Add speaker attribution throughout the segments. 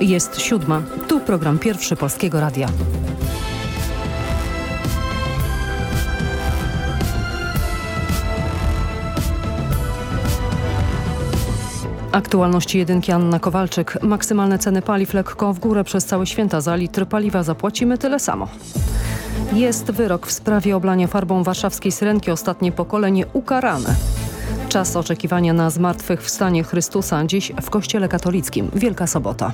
Speaker 1: Jest siódma. Tu program pierwszy Polskiego Radia. Aktualności jedynki Anna Kowalczyk. Maksymalne ceny paliw lekko w górę przez całe święta. Za litr paliwa zapłacimy tyle samo. Jest wyrok w sprawie oblania farbą warszawskiej syrenki. Ostatnie pokolenie ukarane. Czas oczekiwania na zmartwychwstanie Chrystusa dziś w Kościele Katolickim. Wielka Sobota.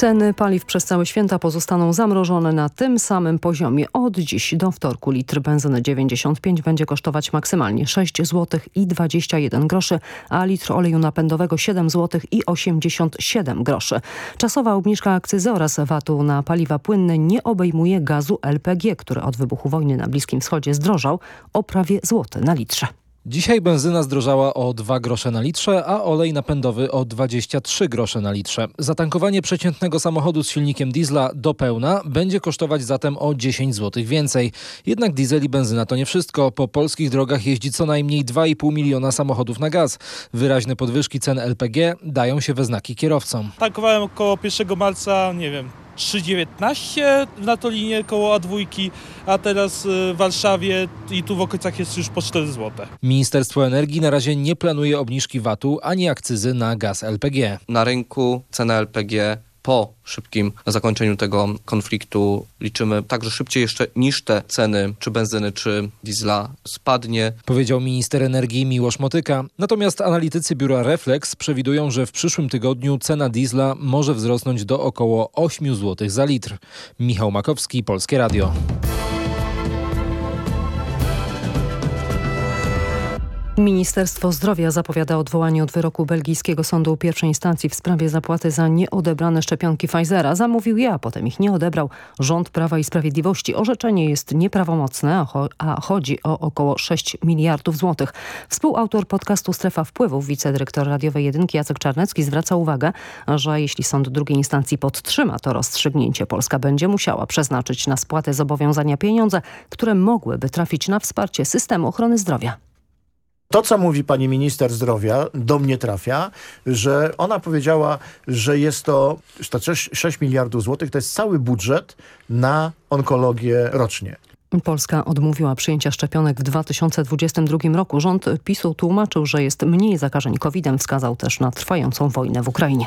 Speaker 1: Ceny paliw przez całe święta pozostaną zamrożone na tym samym poziomie. Od dziś do wtorku litr benzyny 95 będzie kosztować maksymalnie 6 zł i 21 groszy, a litr oleju napędowego 7 zł i 87 groszy. Czasowa obniżka akcyzy oraz VAT-u na paliwa płynne nie obejmuje gazu LPG, który od wybuchu wojny na Bliskim Wschodzie zdrożał o prawie złoty na litrze.
Speaker 2: Dzisiaj benzyna zdrożała o 2 grosze na litrze, a olej napędowy o 23 grosze na litrze. Zatankowanie przeciętnego samochodu z silnikiem diesla do pełna będzie kosztować zatem o 10 zł więcej. Jednak diesel i benzyna to nie wszystko. Po polskich drogach jeździ co najmniej 2,5 miliona samochodów na gaz. Wyraźne podwyżki cen LPG dają się we znaki kierowcom.
Speaker 3: Tankowałem około 1 marca, nie wiem, 3,19 na to linię koło A2, a teraz w Warszawie i tu w okolicach jest już po 4 zł.
Speaker 2: Ministerstwo Energii na razie nie planuje obniżki VAT-u ani akcyzy na gaz LPG.
Speaker 4: Na rynku cena LPG po szybkim zakończeniu tego konfliktu liczymy także szybciej jeszcze niż te ceny czy benzyny czy diesla spadnie.
Speaker 2: Powiedział minister energii Miłosz Motyka. Natomiast analitycy biura Reflex przewidują, że w przyszłym tygodniu cena diesla może wzrosnąć do około 8 zł za litr. Michał Makowski, Polskie Radio.
Speaker 1: Ministerstwo Zdrowia zapowiada odwołanie od wyroku belgijskiego sądu pierwszej instancji w sprawie zapłaty za nieodebrane szczepionki Pfizera. Zamówił je, a potem ich nie odebrał rząd Prawa i Sprawiedliwości. Orzeczenie jest nieprawomocne, a, cho a chodzi o około 6 miliardów złotych. Współautor podcastu Strefa Wpływów, wicedyrektor radiowej jedynki Jacek Czarnecki zwraca uwagę, że jeśli sąd drugiej instancji podtrzyma to rozstrzygnięcie, Polska będzie musiała przeznaczyć na spłatę zobowiązania pieniądze, które mogłyby trafić na wsparcie systemu ochrony zdrowia.
Speaker 5: To, co mówi pani minister zdrowia, do mnie trafia, że ona powiedziała, że jest to, to 6 miliardów złotych, to jest cały budżet na onkologię rocznie.
Speaker 1: Polska odmówiła przyjęcia szczepionek w 2022 roku. Rząd PiSu tłumaczył, że jest mniej zakażeń COVID-em. Wskazał też na trwającą wojnę w Ukrainie.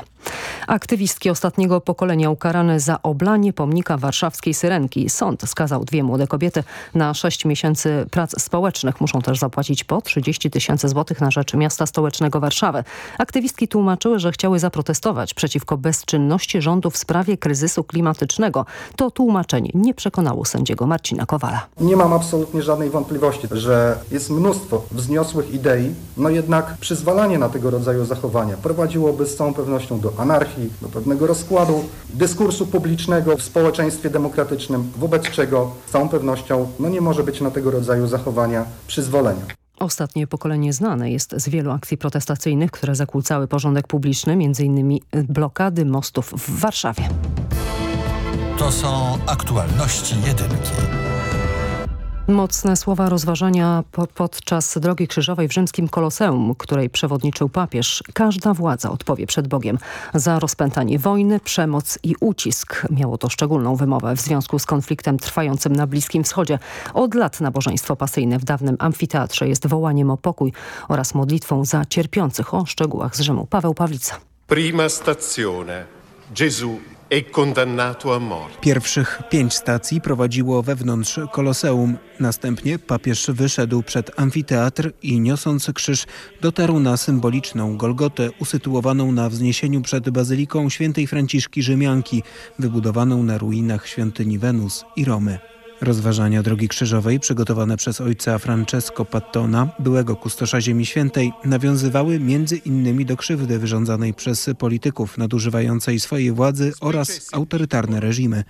Speaker 1: Aktywistki ostatniego pokolenia ukarane za oblanie pomnika warszawskiej Syrenki. Sąd skazał dwie młode kobiety na 6 miesięcy prac społecznych. Muszą też zapłacić po 30 tysięcy złotych na rzecz miasta stołecznego Warszawy. Aktywistki tłumaczyły, że chciały zaprotestować przeciwko bezczynności rządu w sprawie kryzysu klimatycznego. To tłumaczenie nie przekonało sędziego Marcina Kowala.
Speaker 6: Nie mam absolutnie żadnej wątpliwości, że jest mnóstwo wzniosłych idei, no jednak przyzwalanie na tego rodzaju zachowania prowadziłoby z całą pewnością do anarchii, do pewnego rozkładu dyskursu publicznego w społeczeństwie demokratycznym, wobec czego z całą pewnością no nie może być na tego rodzaju zachowania przyzwolenia.
Speaker 1: Ostatnie pokolenie znane jest z wielu akcji protestacyjnych, które zakłócały porządek publiczny, m.in. blokady mostów w Warszawie.
Speaker 7: To są aktualności jedynki.
Speaker 1: Mocne słowa rozważania po, podczas Drogi Krzyżowej w rzymskim Koloseum, której przewodniczył papież. Każda władza odpowie przed Bogiem za rozpętanie wojny, przemoc i ucisk. Miało to szczególną wymowę w związku z konfliktem trwającym na Bliskim Wschodzie. Od lat nabożeństwo pasyjne w dawnym amfiteatrze jest wołaniem o pokój oraz modlitwą za cierpiących. O szczegółach z Rzymu Paweł Pawlica.
Speaker 8: Prima stazione. Gesù
Speaker 9: Pierwszych pięć stacji prowadziło wewnątrz Koloseum. Następnie papież wyszedł przed amfiteatr i niosąc krzyż dotarł na symboliczną Golgotę usytuowaną na wzniesieniu przed Bazyliką Świętej Franciszki Rzymianki, wybudowaną na ruinach świątyni Wenus i Romy. Rozważania Drogi Krzyżowej przygotowane przez ojca Francesco Pattona, byłego kustosza Ziemi Świętej, nawiązywały między innymi do krzywdy wyrządzanej przez polityków nadużywającej swojej władzy oraz autorytarne reżimy.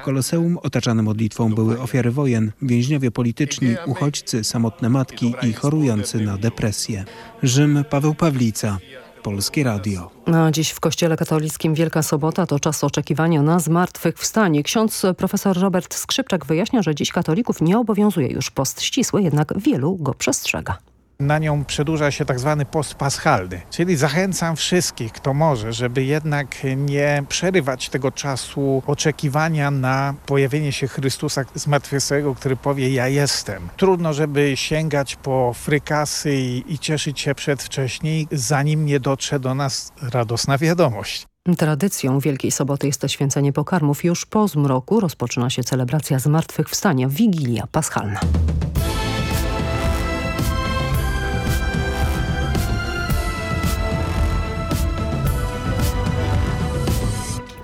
Speaker 9: W Koloseum otaczane modlitwą były ofiary wojen, więźniowie polityczni, uchodźcy, samotne matki i chorujący na depresję. Rzym Paweł Pawlica, Polskie Radio.
Speaker 1: A dziś w Kościele Katolickim Wielka Sobota to czas oczekiwania na zmartwychwstanie. Ksiądz profesor Robert Skrzypczak wyjaśnia, że dziś katolików nie obowiązuje już post ścisły, jednak wielu go przestrzega.
Speaker 10: Na nią przedłuża się tak zwany post paschalny, czyli zachęcam wszystkich, kto może, żeby jednak nie przerywać tego czasu oczekiwania na pojawienie się Chrystusa zmartwychwstałego, który powie ja jestem. Trudno, żeby sięgać po frykasy i, i cieszyć się przedwcześnie, zanim nie dotrze do nas radosna wiadomość.
Speaker 1: Tradycją Wielkiej Soboty jest to święcenie pokarmów. Już po zmroku rozpoczyna się celebracja zmartwychwstania, Wigilia Paschalna.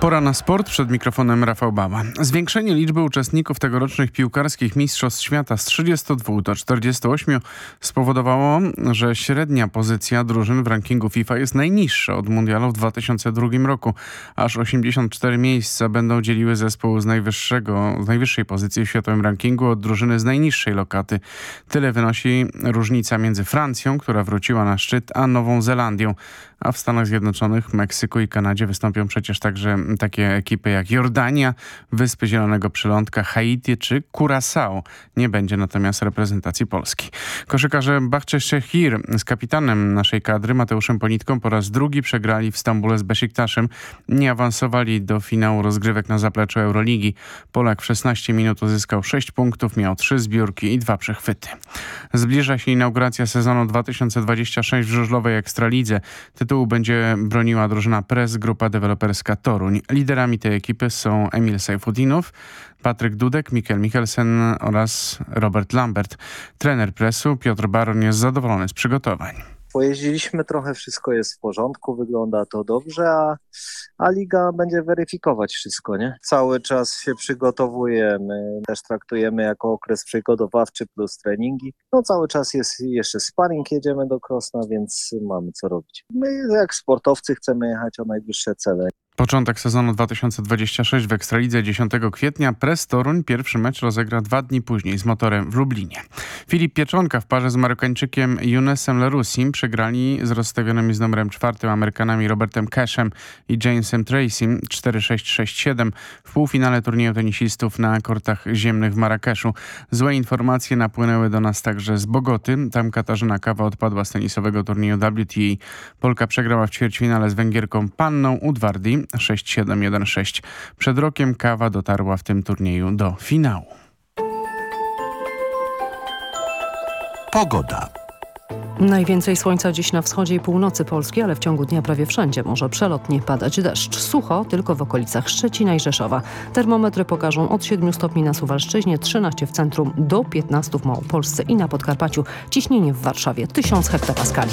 Speaker 11: Pora na sport. Przed mikrofonem Rafał Baba. Zwiększenie liczby uczestników tegorocznych piłkarskich Mistrzostw Świata z 32 do 48 spowodowało, że średnia pozycja drużyn w rankingu FIFA jest najniższa od mundialu w 2002 roku. Aż 84 miejsca będą dzieliły zespoł z, najwyższego, z najwyższej pozycji w światowym rankingu od drużyny z najniższej lokaty. Tyle wynosi różnica między Francją, która wróciła na szczyt, a Nową Zelandią. A w Stanach Zjednoczonych, Meksyku i Kanadzie wystąpią przecież także takie ekipy jak Jordania, Wyspy Zielonego Przylądka, Haiti czy Curaçao. Nie będzie natomiast reprezentacji Polski. Koszykarze Bachcze Szechir z kapitanem naszej kadry Mateuszem Ponitką po raz drugi przegrali w Stambule z Besiktasem. Nie awansowali do finału rozgrywek na zapleczu Euroligi. Polak w 16 minut uzyskał 6 punktów, miał 3 zbiórki i 2 przechwyty. Zbliża się inauguracja sezonu 2026 w żużlowej Ekstralidze. Tytułu będzie broniła drużyna Press, grupa deweloperska Toruń. Liderami tej ekipy są Emil Sejfudinow, Patryk Dudek, Mikkel Mikkelsen oraz Robert Lambert. Trener Pressu Piotr Baron jest zadowolony z przygotowań.
Speaker 12: Pojeździliśmy trochę, wszystko jest w porządku, wygląda to dobrze, a, a liga będzie weryfikować wszystko, nie? Cały czas się przygotowujemy, też traktujemy jako okres przygotowawczy plus treningi. No cały czas jest jeszcze sparring, jedziemy do Krosna, więc mamy co robić. My jak sportowcy chcemy jechać o najwyższe cele.
Speaker 11: Początek sezonu 2026 w Ekstralidze 10 kwietnia. Pres Toruń pierwszy mecz rozegra dwa dni później z motorem w Lublinie. Filip Pieczonka w parze z Marokańczykiem Younesem Lerusim przegrali z rozstawionymi z numerem czwartym Amerykanami Robertem Cashem i Jamesem Tracym 4-6-6-7 w półfinale turnieju tenisistów na kortach ziemnych w Marrakeszu. Złe informacje napłynęły do nas także z Bogoty. Tam Katarzyna Kawa odpadła z tenisowego turnieju WTA. Polka przegrała w ćwierćfinale z Węgierką Panną Udwardi 6-7-1-6. Przed rokiem Kawa dotarła w tym turnieju do finału.
Speaker 7: Pogoda.
Speaker 1: Najwięcej słońca dziś na wschodzie i północy Polski, ale w ciągu dnia prawie wszędzie może przelotnie padać deszcz. Sucho tylko w okolicach Szczecina i Rzeszowa. Termometry pokażą od 7 stopni na Suwalszczyźnie, 13 w centrum do 15 w Małopolsce i na Podkarpaciu. Ciśnienie w Warszawie 1000 hektopaskali.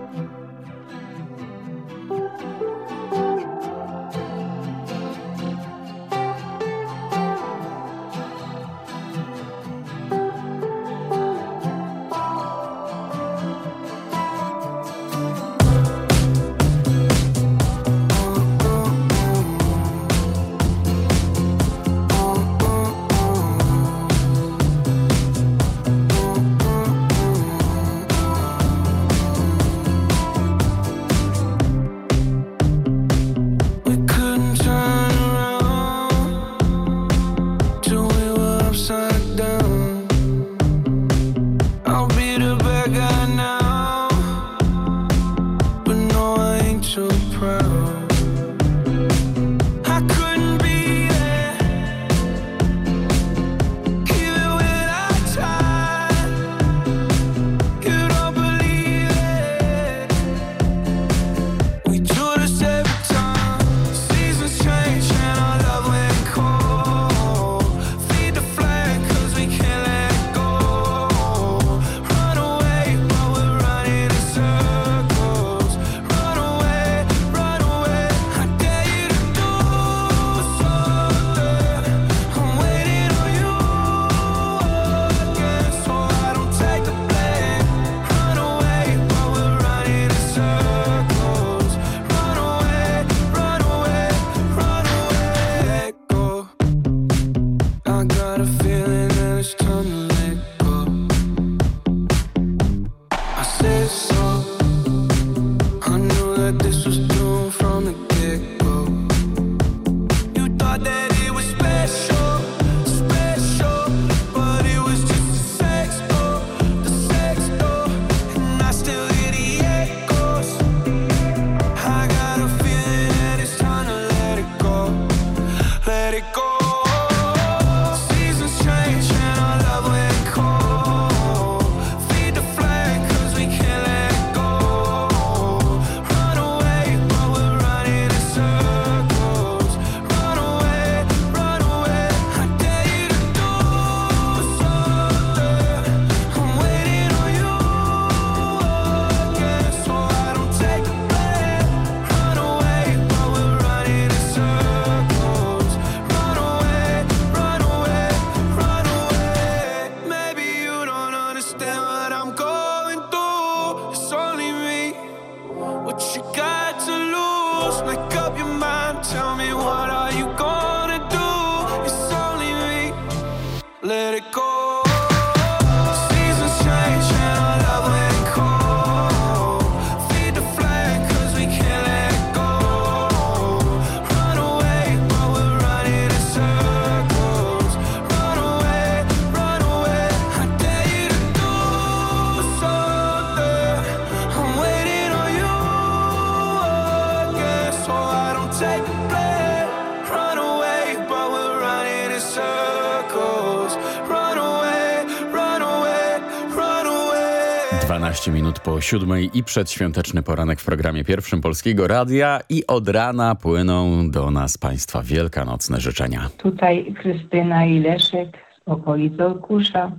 Speaker 13: 12 minut po siódmej i przedświąteczny poranek w programie pierwszym Polskiego Radia i od rana płyną do nas Państwa wielkanocne życzenia.
Speaker 14: Tutaj Krystyna i Leszek z okolicy Orkusza.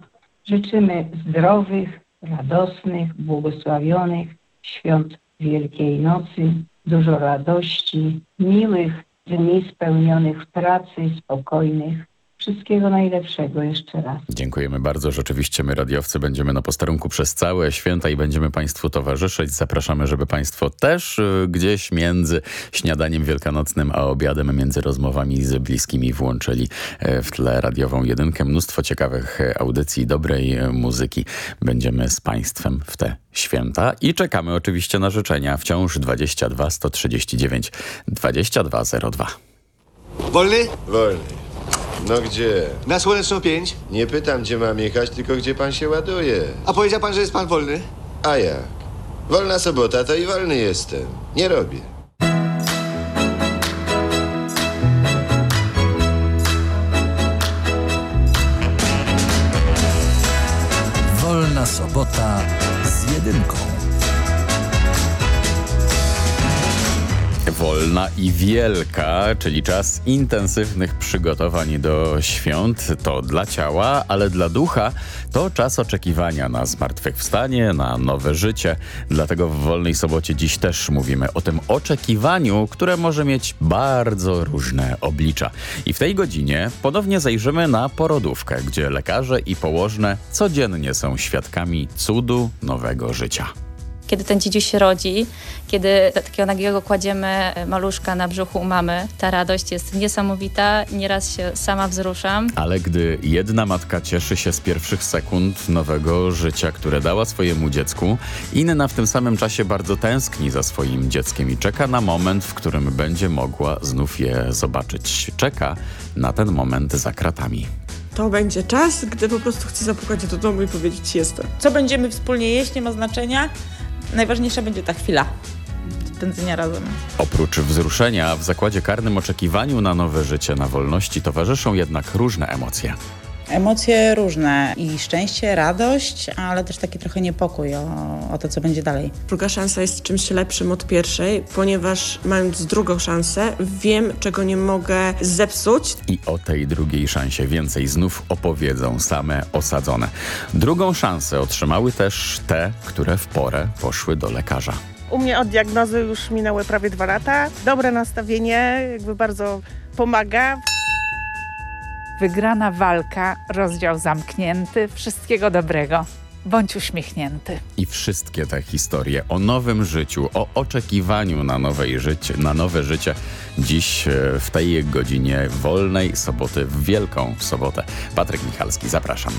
Speaker 14: Życzymy zdrowych, radosnych, błogosławionych świąt Wielkiej Nocy, dużo radości, miłych dni spełnionych w pracy, spokojnych. Wszystkiego najlepszego jeszcze raz.
Speaker 13: Dziękujemy bardzo. Rzeczywiście my radiowcy będziemy na posterunku przez całe święta i będziemy Państwu towarzyszyć. Zapraszamy, żeby Państwo też y, gdzieś między śniadaniem wielkanocnym a obiadem, między rozmowami z bliskimi włączyli e, w tle radiową jedynkę. Mnóstwo ciekawych e, audycji, dobrej e, muzyki. Będziemy z Państwem w te święta i czekamy oczywiście na życzenia. Wciąż 22 139 2202.
Speaker 15: Wolny?
Speaker 8: Wolny. No gdzie?
Speaker 15: Na Słoneczną 5.
Speaker 8: Nie pytam, gdzie mam jechać, tylko gdzie pan się ładuje.
Speaker 15: A powiedział pan, że jest pan wolny?
Speaker 8: A jak? Wolna sobota, to i wolny jestem. Nie robię.
Speaker 7: Wolna sobota z jedynką.
Speaker 13: Wolna i wielka, czyli czas intensywnych przygotowań do świąt. To dla ciała, ale dla ducha to czas oczekiwania na zmartwychwstanie, na nowe życie. Dlatego w Wolnej Sobocie dziś też mówimy o tym oczekiwaniu, które może mieć bardzo różne oblicza. I w tej godzinie ponownie zajrzymy na porodówkę, gdzie lekarze i położne codziennie są świadkami cudu nowego życia.
Speaker 16: Kiedy ten dzidziuś się rodzi, kiedy takiego nagiego kładziemy maluszka na brzuchu u mamy, ta radość jest niesamowita. Nieraz się sama wzruszam.
Speaker 13: Ale gdy jedna matka cieszy się z pierwszych sekund nowego życia, które dała swojemu dziecku, inna w tym samym czasie bardzo tęskni za swoim dzieckiem i czeka na moment, w którym będzie mogła znów je zobaczyć. Czeka na ten moment za kratami.
Speaker 17: To będzie czas, gdy po prostu chcę zapukać do domu i powiedzieć jestem.
Speaker 18: Co będziemy wspólnie jeść, nie ma znaczenia. Najważniejsza będzie ta chwila spędzenia razem.
Speaker 13: Oprócz wzruszenia, w zakładzie karnym oczekiwaniu na nowe życie na wolności towarzyszą jednak różne emocje.
Speaker 18: Emocje różne i szczęście, radość, ale też taki trochę niepokój o, o to, co będzie dalej.
Speaker 17: Druga szansa jest czymś lepszym od pierwszej, ponieważ mając drugą szansę, wiem, czego nie mogę zepsuć.
Speaker 13: I o tej drugiej szansie więcej znów opowiedzą same osadzone. Drugą szansę otrzymały też te, które w porę poszły do lekarza.
Speaker 19: U mnie od diagnozy już minęły prawie dwa lata. Dobre nastawienie jakby bardzo pomaga.
Speaker 20: Wygrana walka, rozdział zamknięty. Wszystkiego dobrego. Bądź uśmiechnięty.
Speaker 13: I wszystkie te historie o nowym życiu, o oczekiwaniu na, nowej życie, na nowe życie dziś e, w tej godzinie wolnej soboty, w Wielką Sobotę. Patryk Michalski, zapraszam.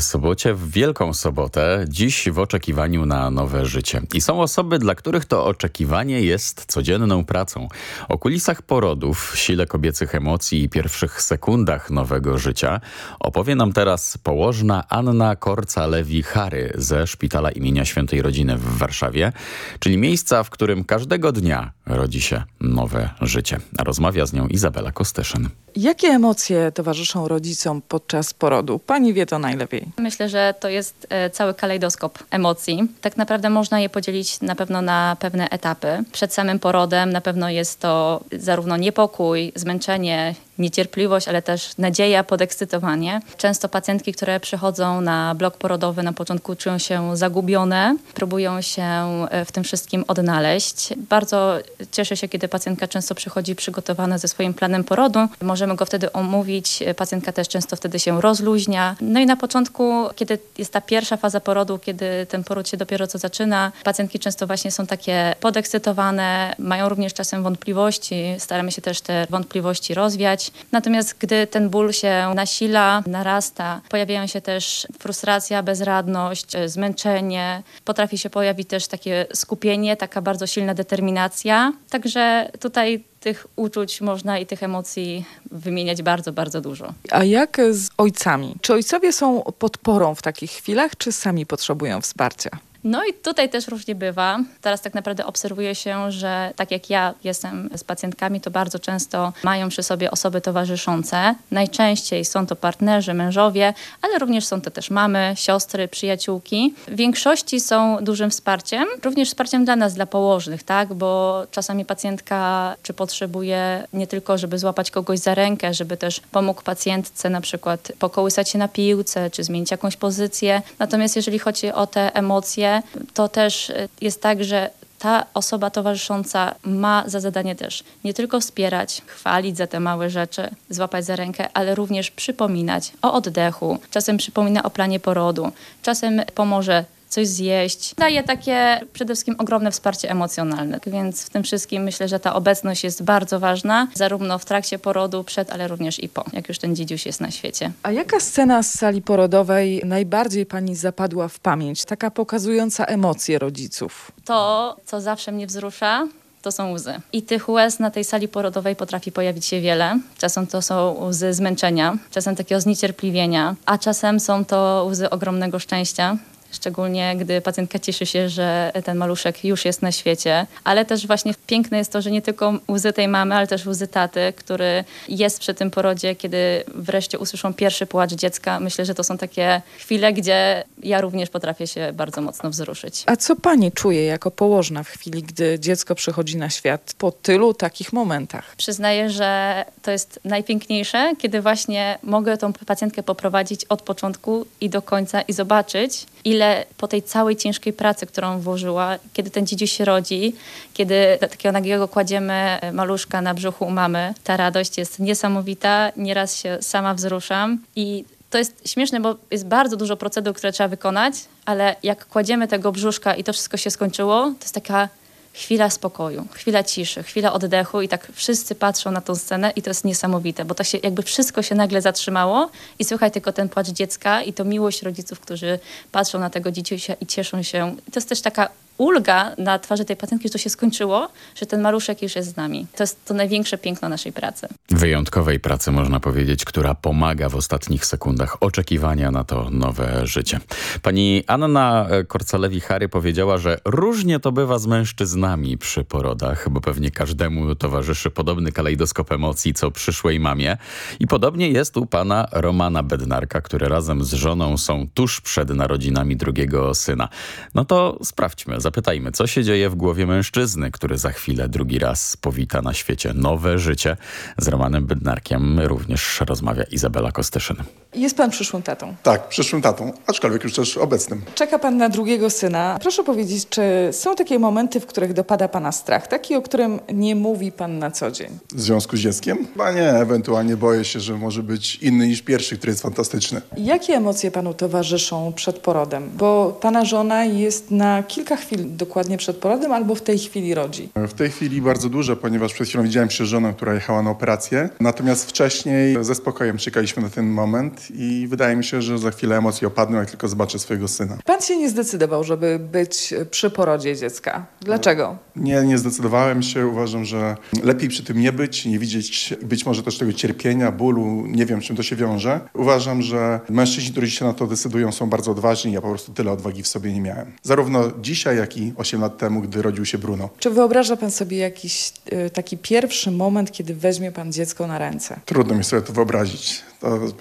Speaker 13: Sobocie, w Wielką Sobotę, dziś w oczekiwaniu na nowe życie. I są osoby, dla których to oczekiwanie jest codzienną pracą. O kulisach porodów, sile kobiecych emocji i pierwszych sekundach nowego życia opowie nam teraz położna Anna Korca-Lewi-Hary ze Szpitala imienia Świętej Rodziny w Warszawie, czyli miejsca, w którym każdego dnia rodzi się nowe życie. A rozmawia z nią Izabela Kostyszyn.
Speaker 21: Jakie emocje towarzyszą rodzicom podczas porodu? Pani wie to najlepiej.
Speaker 16: Myślę, że to jest e, cały kalejdoskop emocji. Tak naprawdę można je podzielić na pewno na pewne etapy. Przed samym porodem na pewno jest to zarówno niepokój, zmęczenie, niecierpliwość, ale też nadzieja, podekscytowanie. Często pacjentki, które przychodzą na blok porodowy na początku czują się zagubione, próbują się e, w tym wszystkim odnaleźć. Bardzo cieszę się, kiedy pacjentka często przychodzi przygotowana ze swoim planem porodu. Możemy go wtedy omówić, pacjentka też często wtedy się rozluźnia. No i na początku, kiedy jest ta pierwsza faza porodu, kiedy ten poród się dopiero co zaczyna, pacjentki często właśnie są takie podekscytowane, mają również czasem wątpliwości, staramy się też te wątpliwości rozwiać. Natomiast gdy ten ból się nasila, narasta, pojawiają się też frustracja, bezradność, e, zmęczenie, potrafi się pojawić też takie skupienie, taka bardzo silna determinacja. Także tutaj tych uczuć można i tych emocji wymieniać bardzo, bardzo dużo.
Speaker 21: A jak z ojcami? Czy ojcowie są podporą w takich chwilach, czy sami potrzebują wsparcia?
Speaker 16: No i tutaj też różnie bywa. Teraz tak naprawdę obserwuje się, że tak jak ja jestem z pacjentkami, to bardzo często mają przy sobie osoby towarzyszące. Najczęściej są to partnerzy, mężowie, ale również są to też mamy, siostry, przyjaciółki. W większości są dużym wsparciem, również wsparciem dla nas, dla położnych, tak? Bo czasami pacjentka czy potrzebuje nie tylko, żeby złapać kogoś za rękę, żeby też pomógł pacjentce na przykład pokołysać się na piłce, czy zmienić jakąś pozycję. Natomiast jeżeli chodzi o te emocje, to też y, jest tak, że ta osoba towarzysząca ma za zadanie też nie tylko wspierać, chwalić za te małe rzeczy, złapać za rękę, ale również przypominać o oddechu. Czasem przypomina o planie porodu, czasem pomoże coś zjeść. Daje takie przede wszystkim ogromne wsparcie emocjonalne, więc w tym wszystkim myślę, że ta obecność jest bardzo ważna, zarówno w trakcie porodu, przed, ale również i po, jak już ten dziedziuś jest na świecie.
Speaker 21: A jaka scena z sali porodowej najbardziej pani zapadła w pamięć, taka pokazująca emocje rodziców?
Speaker 16: To, co zawsze mnie wzrusza, to są łzy. I tych łez na tej sali porodowej potrafi pojawić się wiele. Czasem to są łzy zmęczenia, czasem takiego zniecierpliwienia, a czasem są to łzy ogromnego szczęścia, Szczególnie gdy pacjentka cieszy się, że ten maluszek już jest na świecie. Ale też właśnie piękne jest to, że nie tylko łzy tej mamy, ale też łzy taty, który jest przy tym porodzie, kiedy wreszcie usłyszą pierwszy płacz dziecka. Myślę, że to są takie chwile, gdzie ja również potrafię się bardzo mocno wzruszyć.
Speaker 21: A co pani czuje jako położna w chwili, gdy dziecko przychodzi na świat po tylu takich momentach?
Speaker 16: Przyznaję, że to jest najpiękniejsze, kiedy właśnie mogę tą pacjentkę poprowadzić od początku i do końca i zobaczyć, ile po tej całej ciężkiej pracy, którą włożyła, kiedy ten dziedziuś się rodzi, kiedy takiego nagiego kładziemy maluszka na brzuchu u mamy, ta radość jest niesamowita. Nieraz się sama wzruszam i to jest śmieszne, bo jest bardzo dużo procedur, które trzeba wykonać, ale jak kładziemy tego brzuszka i to wszystko się skończyło, to jest taka chwila spokoju, chwila ciszy, chwila oddechu i tak wszyscy patrzą na tą scenę i to jest niesamowite, bo to się jakby wszystko się nagle zatrzymało i słychać tylko ten płacz dziecka i to miłość rodziców, którzy patrzą na tego dzieciusia i cieszą się. To jest też taka ulga na twarzy tej pacjentki, że to się skończyło, że ten maluszek już jest z nami. To jest to największe piękno naszej pracy.
Speaker 13: Wyjątkowej pracy, można powiedzieć, która pomaga w ostatnich sekundach oczekiwania na to nowe życie. Pani Anna Korcalewi-Hary powiedziała, że różnie to bywa z mężczyznami przy porodach, bo pewnie każdemu towarzyszy podobny kalejdoskop emocji, co przyszłej mamie. I podobnie jest u pana Romana Bednarka, który razem z żoną są tuż przed narodzinami drugiego syna. No to sprawdźmy, zapytajmy, co się dzieje w głowie mężczyzny, który za chwilę drugi raz powita na świecie nowe życie. Z Romanem Bednarkiem również rozmawia Izabela Kostyszyn.
Speaker 21: Jest pan przyszłym tatą.
Speaker 22: Tak, przyszłym tatą, aczkolwiek już też obecnym.
Speaker 21: Czeka pan na drugiego syna. Proszę powiedzieć, czy są takie momenty, w których dopada pana strach, taki, o którym nie mówi pan na co dzień?
Speaker 22: W związku z dzieckiem? Chyba nie, ewentualnie boję się, że może być inny niż pierwszy, który jest fantastyczny.
Speaker 21: Jakie emocje panu towarzyszą przed porodem? Bo pana żona jest na kilka chwil chwil dokładnie przed porodem albo w tej chwili rodzi?
Speaker 22: W tej chwili bardzo dużo, ponieważ przed chwilą widziałem się z żoną, która jechała na operację. Natomiast wcześniej ze spokojem czekaliśmy na ten moment i wydaje mi się, że za chwilę emocje opadną, jak tylko zobaczę swojego syna.
Speaker 21: Pan się nie zdecydował, żeby być przy porodzie dziecka. Dlaczego?
Speaker 22: Nie, nie zdecydowałem się. Uważam, że lepiej przy tym nie być, nie widzieć być może też tego cierpienia, bólu. Nie wiem, czym to się wiąże. Uważam, że mężczyźni, którzy się na to decydują, są bardzo odważni. Ja po prostu tyle odwagi w sobie nie miałem. Zarówno dzisiaj, jak i 8 lat temu, gdy rodził się Bruno.
Speaker 21: Czy wyobraża pan sobie jakiś y, taki pierwszy moment, kiedy weźmie pan dziecko na ręce?
Speaker 22: Trudno mi sobie to wyobrazić.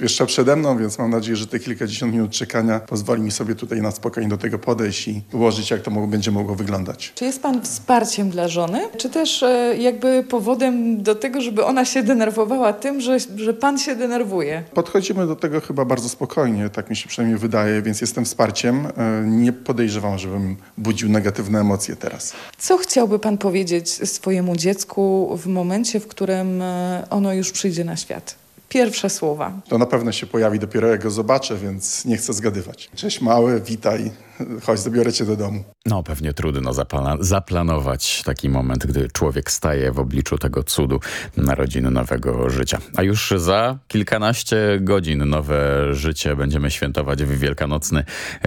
Speaker 22: Jeszcze przede mną, więc mam nadzieję, że te kilkadziesiąt minut czekania pozwoli mi sobie tutaj na spokojnie do tego podejść i ułożyć, jak to będzie mogło wyglądać.
Speaker 21: Czy jest pan wsparciem dla żony, czy też e, jakby powodem do tego, żeby ona się denerwowała tym, że, że pan się denerwuje?
Speaker 22: Podchodzimy do tego chyba bardzo spokojnie, tak mi się przynajmniej wydaje, więc jestem wsparciem. E, Nie podejrzewam, żebym budził negatywne emocje teraz.
Speaker 21: Co chciałby pan powiedzieć swojemu dziecku w momencie, w którym e, ono już przyjdzie na świat? Pierwsze słowa.
Speaker 22: To na pewno się pojawi dopiero jak go zobaczę, więc nie chcę zgadywać. Cześć mały, witaj, chodź, zabiorę cię do domu.
Speaker 23: No, pewnie trudno zapla- zaplanować taki moment, gdy człowiek staje w obliczu tego cudu narodziny nowego życia. A już za kilkanaście godzin nowe życie będziemy świętować w wielkanocny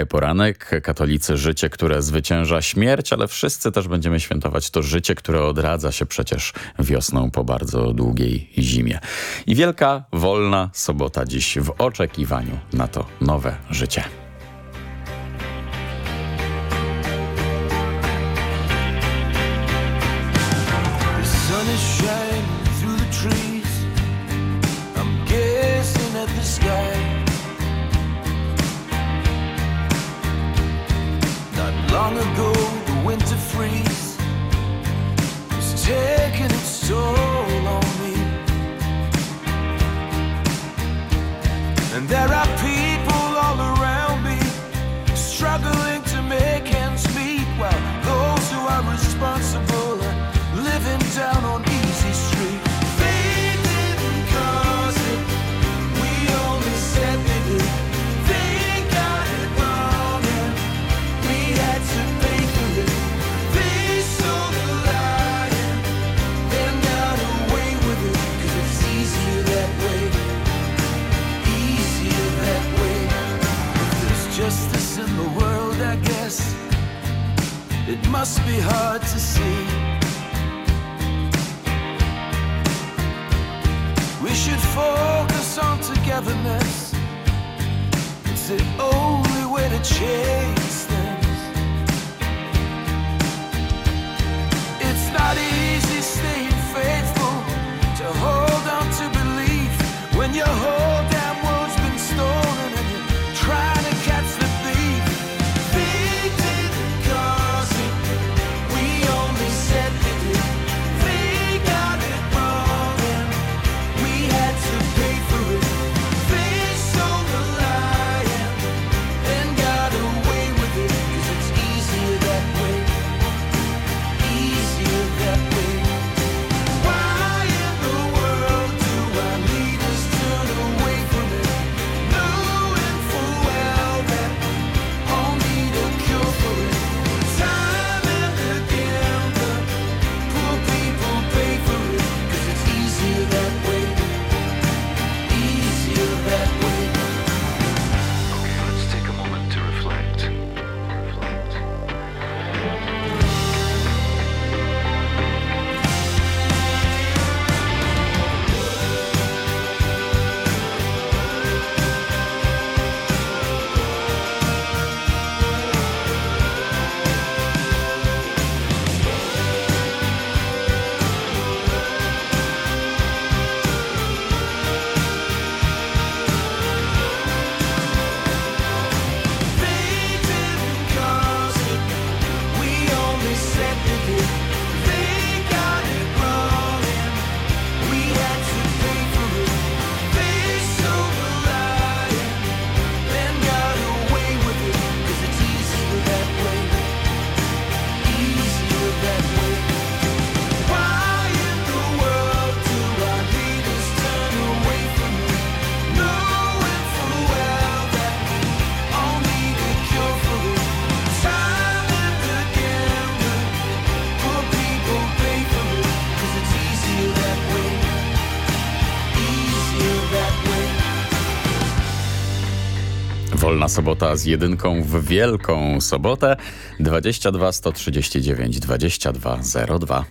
Speaker 23: poranek. Katolicy życie, które zwycięża śmierć, ale wszyscy też będziemy świętować to życie, które odradza się przecież wiosną po bardzo długiej zimie. I wielka, wolna sobota dziś w oczekiwaniu na to nowe życie.
Speaker 13: Wolna sobota z jedynką w Wielką Sobotę 22 139 2202.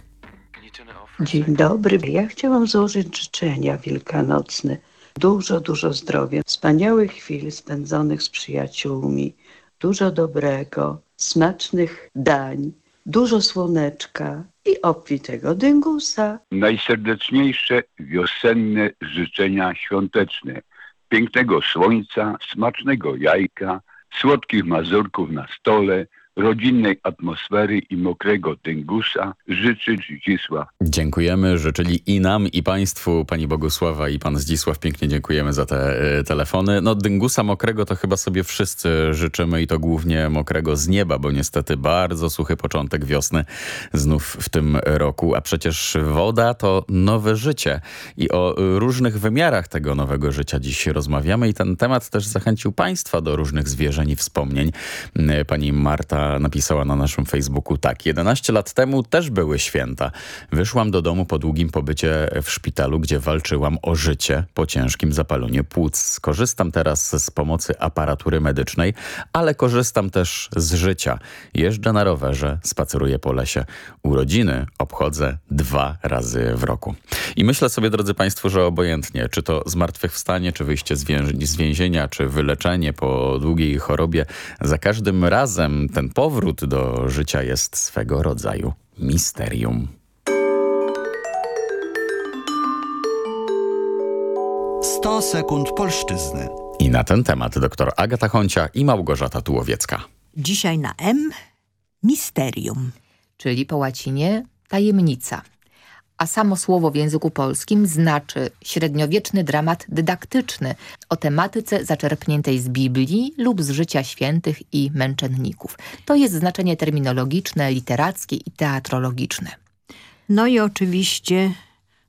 Speaker 24: Dzień dobry. Ja chciałam złożyć życzenia wielkanocne. Dużo, dużo zdrowia, wspaniałych chwil spędzonych z przyjaciółmi, dużo dobrego, smacznych dań, dużo słoneczka i obfitego dyngusa.
Speaker 25: Najserdeczniejsze wiosenne życzenia świąteczne. Pięknego słońca, smacznego jajka, słodkich mazurków na stole, rodzinnej atmosfery i mokrego dyngusa życzy Zdzisław.
Speaker 13: Dziękujemy, życzyli i nam, i państwu, pani Bogusława i pan Zdzisław. Pięknie dziękujemy za te y, telefony. No dyngusa mokrego to chyba sobie wszyscy życzymy i to głównie mokrego z nieba, bo niestety bardzo suchy początek wiosny znów w tym roku. A przecież woda to nowe życie i o różnych wymiarach tego nowego życia dziś rozmawiamy i ten temat też zachęcił państwa do różnych zwierzeń i wspomnień. Y, Pani Marta napisała na naszym Facebooku tak. 11 lat temu też były święta. Wyszłam do domu po długim pobycie w szpitalu, gdzie walczyłam o życie po ciężkim zapaleniu płuc. Skorzystam teraz z pomocy aparatury medycznej, ale korzystam też z życia. Jeżdżę na rowerze, spaceruję po lesie. Urodziny obchodzę dwa razy w roku. I myślę sobie, drodzy Państwo, że obojętnie, czy to zmartwychwstanie, czy wyjście z, wię- z więzienia, czy wyleczenie po długiej chorobie, za każdym razem ten powrót do życia jest swego rodzaju misterium.
Speaker 7: 100 sekund polszczyzny.
Speaker 13: I na ten temat doktor Agata Honcia i Małgorzata Tułowiecka.
Speaker 26: Dzisiaj na M misterium.
Speaker 27: czyli po łacinie tajemnica. A samo słowo w języku polskim znaczy średniowieczny dramat dydaktyczny o tematyce zaczerpniętej z Biblii lub z życia świętych i męczenników. To jest znaczenie terminologiczne, literackie i teatrologiczne.
Speaker 26: No i oczywiście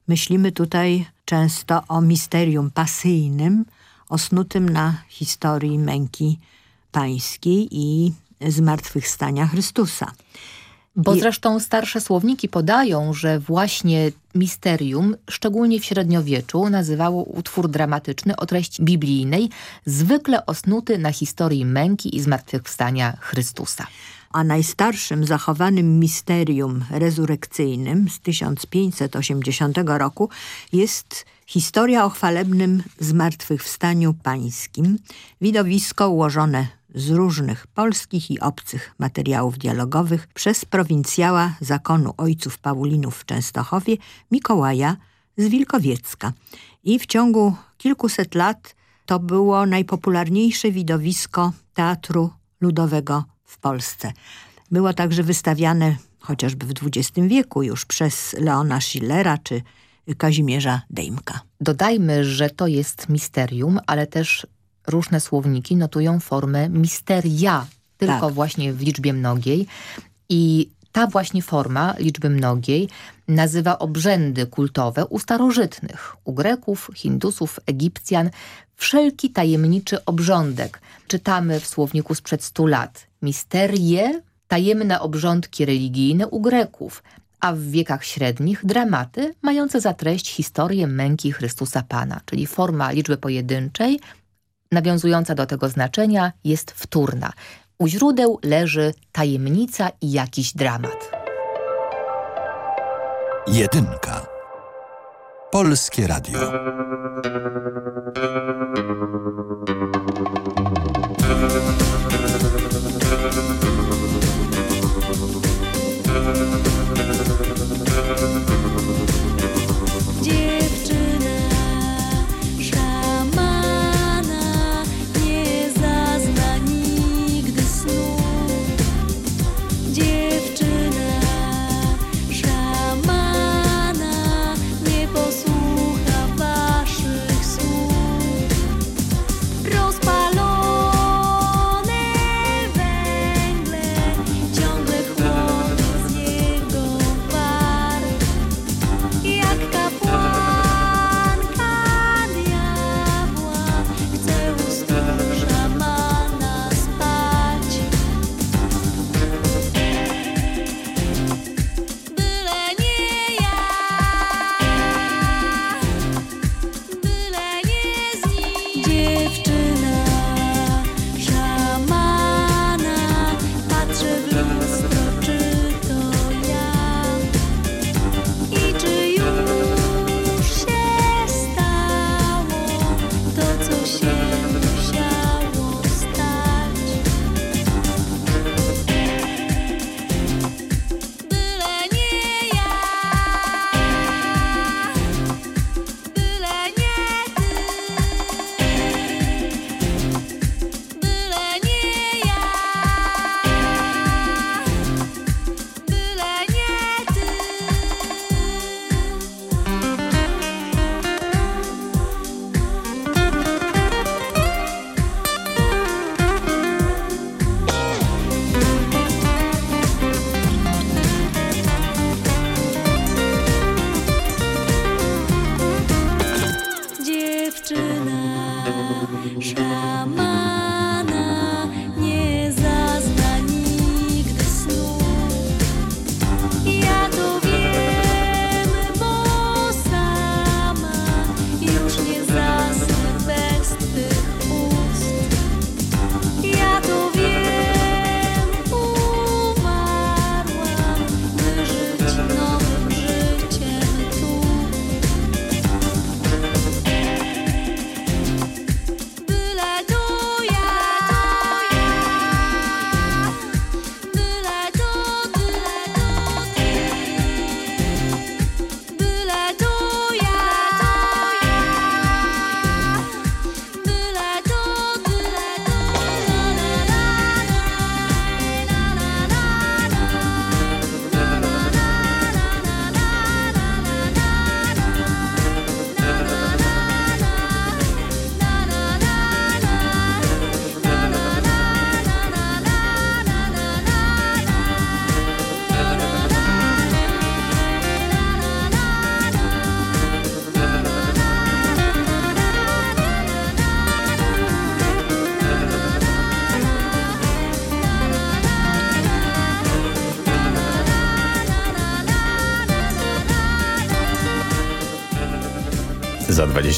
Speaker 26: myślimy tutaj często o misterium pasyjnym, osnutym na historii męki pańskiej i zmartwychwstania Chrystusa.
Speaker 27: Bo zresztą starsze słowniki podają, że właśnie misterium, szczególnie w średniowieczu, nazywało utwór dramatyczny o treści biblijnej, zwykle osnuty na historii męki i zmartwychwstania Chrystusa.
Speaker 26: a najstarszym zachowanym misterium rezurekcyjnym z 1580 roku jest historia o chwalebnym zmartwychwstaniu pańskim, widowisko ułożone z różnych polskich i obcych materiałów dialogowych przez prowincjała zakonu ojców Paulinów w Częstochowie Mikołaja z Wilkowiecka. I w ciągu kilkuset lat to było najpopularniejsze widowisko teatru ludowego w Polsce. Było także wystawiane chociażby w XX wieku już przez Leona Schillera czy Kazimierza Dejmka.
Speaker 27: Dodajmy, że to jest misterium, ale też różne słowniki notują formę misteria, tylko
Speaker 26: Tak.
Speaker 27: właśnie w liczbie mnogiej. I ta właśnie forma liczby mnogiej nazywa obrzędy kultowe u starożytnych, u Greków, Hindusów, Egipcjan, wszelki tajemniczy obrządek. Czytamy w słowniku sprzed stu lat. Misterie, tajemne obrządki religijne u Greków, a w wiekach średnich dramaty mające za treść historię męki Chrystusa Pana, czyli forma liczby pojedynczej, nawiązująca do tego znaczenia, jest wtórna. U źródeł leży tajemnica i jakiś dramat.
Speaker 7: Jedynka. Polskie Radio.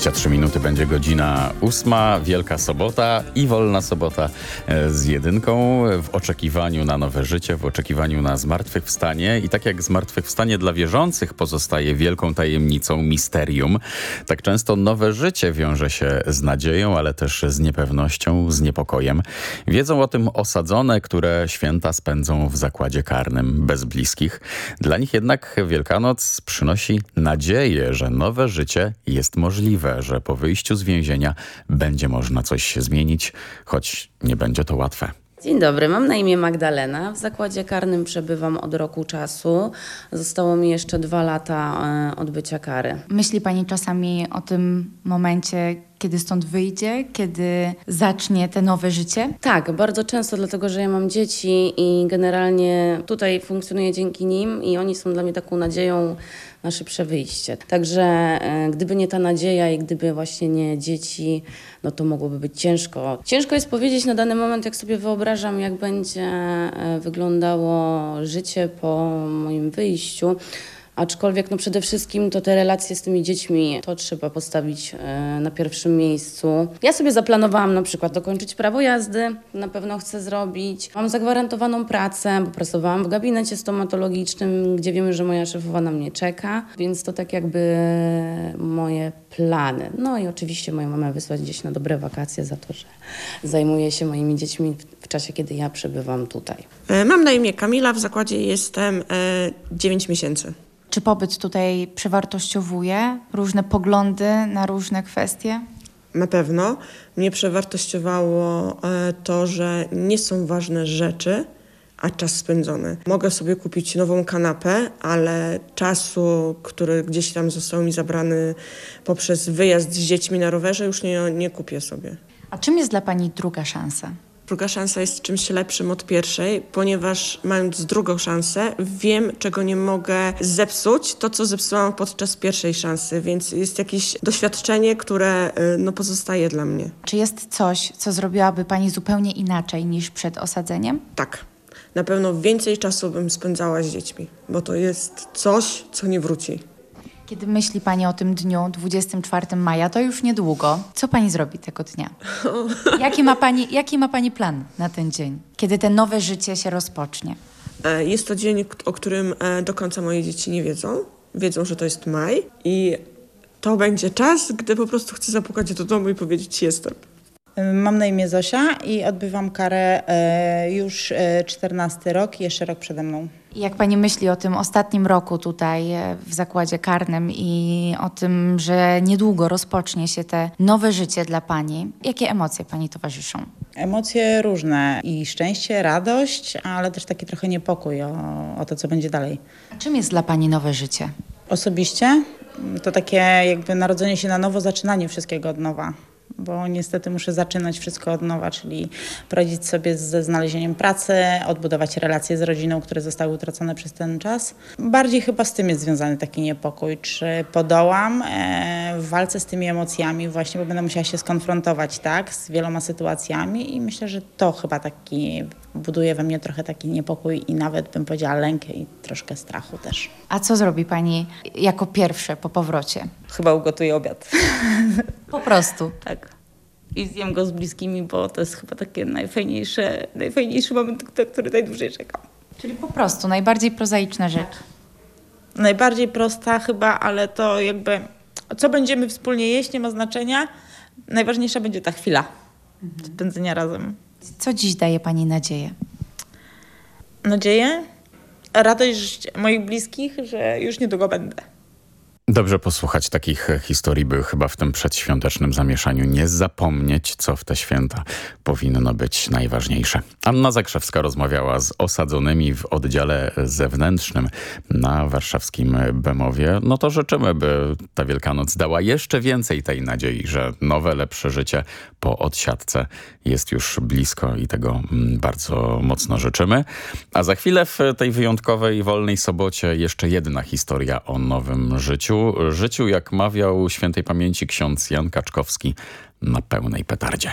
Speaker 13: 23 minuty będzie godzina ósma, Wielka Sobota i Wolna Sobota e, z jedynką w oczekiwaniu na nowe życie, w oczekiwaniu na zmartwychwstanie. I tak jak zmartwychwstanie dla wierzących pozostaje wielką tajemnicą, misterium, tak często nowe życie wiąże się z nadzieją, ale też z niepewnością, z niepokojem. Wiedzą o tym osadzone, które święta spędzą w zakładzie karnym, bez bliskich. Dla nich jednak Wielkanoc przynosi nadzieję, że nowe życie jest możliwe, że po wyjściu z więzienia będzie można coś zmienić, choć nie będzie to łatwe.
Speaker 28: Dzień dobry, mam na imię Magdalena. W zakładzie karnym przebywam od roku czasu. Zostało mi jeszcze dwa lata e, odbycia kary.
Speaker 29: Myśli Pani czasami o tym momencie, kiedy stąd wyjdzie, kiedy zacznie te nowe życie?
Speaker 28: Tak, bardzo często, dlatego że ja mam dzieci i generalnie tutaj funkcjonuję dzięki nim i oni są dla mnie taką nadzieją na szybsze wyjście. Także e, gdyby nie ta nadzieja i gdyby właśnie nie dzieci, no to mogłoby być ciężko. Ciężko jest powiedzieć na dany moment, jak sobie wyobrażam, jak będzie e, wyglądało życie po moim wyjściu. Aczkolwiek no przede wszystkim to te relacje z tymi dziećmi, to trzeba postawić e, na pierwszym miejscu. Ja sobie zaplanowałam na przykład dokończyć prawo jazdy, na pewno chcę zrobić. Mam zagwarantowaną pracę, bo pracowałam w gabinecie stomatologicznym, gdzie wiemy, że moja szefowa na mnie czeka, więc to tak jakby moje plany. No i oczywiście moją mamę wysłać gdzieś na dobre wakacje za to, że zajmuje się moimi dziećmi w, czasie, kiedy ja przebywam tutaj.
Speaker 17: E, Mam na imię Kamila, w zakładzie jestem e, 9 miesięcy.
Speaker 29: Czy pobyt tutaj przewartościowuje różne poglądy na różne kwestie?
Speaker 17: Na pewno mnie przewartościowało e, to, że nie są ważne rzeczy, a czas spędzony. Mogę sobie kupić nową kanapę, ale czasu, który gdzieś tam został mi zabrany poprzez wyjazd z dziećmi na rowerze, już nie, nie kupię sobie.
Speaker 29: A czym jest dla Pani druga szansa?
Speaker 17: Druga szansa jest czymś lepszym od pierwszej, ponieważ mając drugą szansę, wiem, czego nie mogę zepsuć, to co zepsułam podczas pierwszej szansy, więc jest jakieś doświadczenie, które y, no, pozostaje dla mnie.
Speaker 29: Czy jest coś, co zrobiłaby Pani zupełnie inaczej niż przed osadzeniem?
Speaker 17: Tak. Na pewno więcej czasu bym spędzała z dziećmi, bo to jest coś, co nie wróci.
Speaker 29: Kiedy myśli Pani o tym dniu, 24 maja, to już niedługo. Co Pani zrobi tego dnia? Jaki ma Pani, jaki ma pani plan na ten dzień, kiedy te nowe życie się rozpocznie?
Speaker 17: E, Jest to dzień, o którym e, do końca moje dzieci nie wiedzą. Wiedzą, że to jest maj i to będzie czas, gdy po prostu chcę zapukać do domu i powiedzieć jestem.
Speaker 18: Mam na imię Zosia i odbywam karę e, już e, 14 rok, jeszcze rok przede mną.
Speaker 29: Jak Pani myśli o tym ostatnim roku tutaj e, w zakładzie karnym i o tym, że niedługo rozpocznie się te nowe życie dla Pani, jakie emocje Pani towarzyszą?
Speaker 18: Emocje różne i szczęście, radość, ale też taki trochę niepokój o, o to, co będzie dalej.
Speaker 29: A czym jest dla Pani nowe życie?
Speaker 18: Osobiście to takie jakby narodzenie się na nowo, zaczynanie wszystkiego od nowa. Bo niestety muszę zaczynać wszystko od nowa, czyli poradzić sobie ze znalezieniem pracy, odbudować relacje z rodziną, które zostały utracone przez ten czas. Bardziej chyba z tym jest związany taki niepokój, czy podołam e, w walce z tymi emocjami właśnie, bo będę musiała się skonfrontować tak z wieloma sytuacjami i myślę, że to chyba taki buduje we mnie trochę taki niepokój i nawet bym powiedziała lęk i troszkę strachu też.
Speaker 29: A co zrobi Pani jako pierwsze po powrocie?
Speaker 18: Chyba ugotuję obiad.
Speaker 29: Po prostu.
Speaker 18: Tak. I zjem go z bliskimi, bo to jest chyba takie najfajniejsze, najfajniejszy moment, na który najdłużej czekam.
Speaker 29: Czyli po prostu najbardziej prozaiczna rzecz.
Speaker 18: Najbardziej prosta chyba, ale to jakby co będziemy wspólnie jeść nie ma znaczenia. Najważniejsza będzie ta chwila spędzenia razem.
Speaker 29: Co dziś daje Pani nadzieję?
Speaker 18: Nadzieję, radość moich bliskich, że już niedługo będę.
Speaker 13: Dobrze posłuchać takich historii, by chyba w tym przedświątecznym zamieszaniu nie zapomnieć, co w te święta powinno być najważniejsze. Anna Zakrzewska rozmawiała z osadzonymi w oddziale zewnętrznym na warszawskim Bemowie. No to życzymy, by ta Wielkanoc dała jeszcze więcej tej nadziei, że nowe, lepsze życie po odsiadce jest już blisko i tego mm, bardzo mocno życzymy. A za chwilę w tej wyjątkowej, wolnej sobocie jeszcze jedna historia o nowym życiu. Życiu, jak mawiał świętej pamięci ksiądz Jan Kaczkowski, na pełnej petardzie.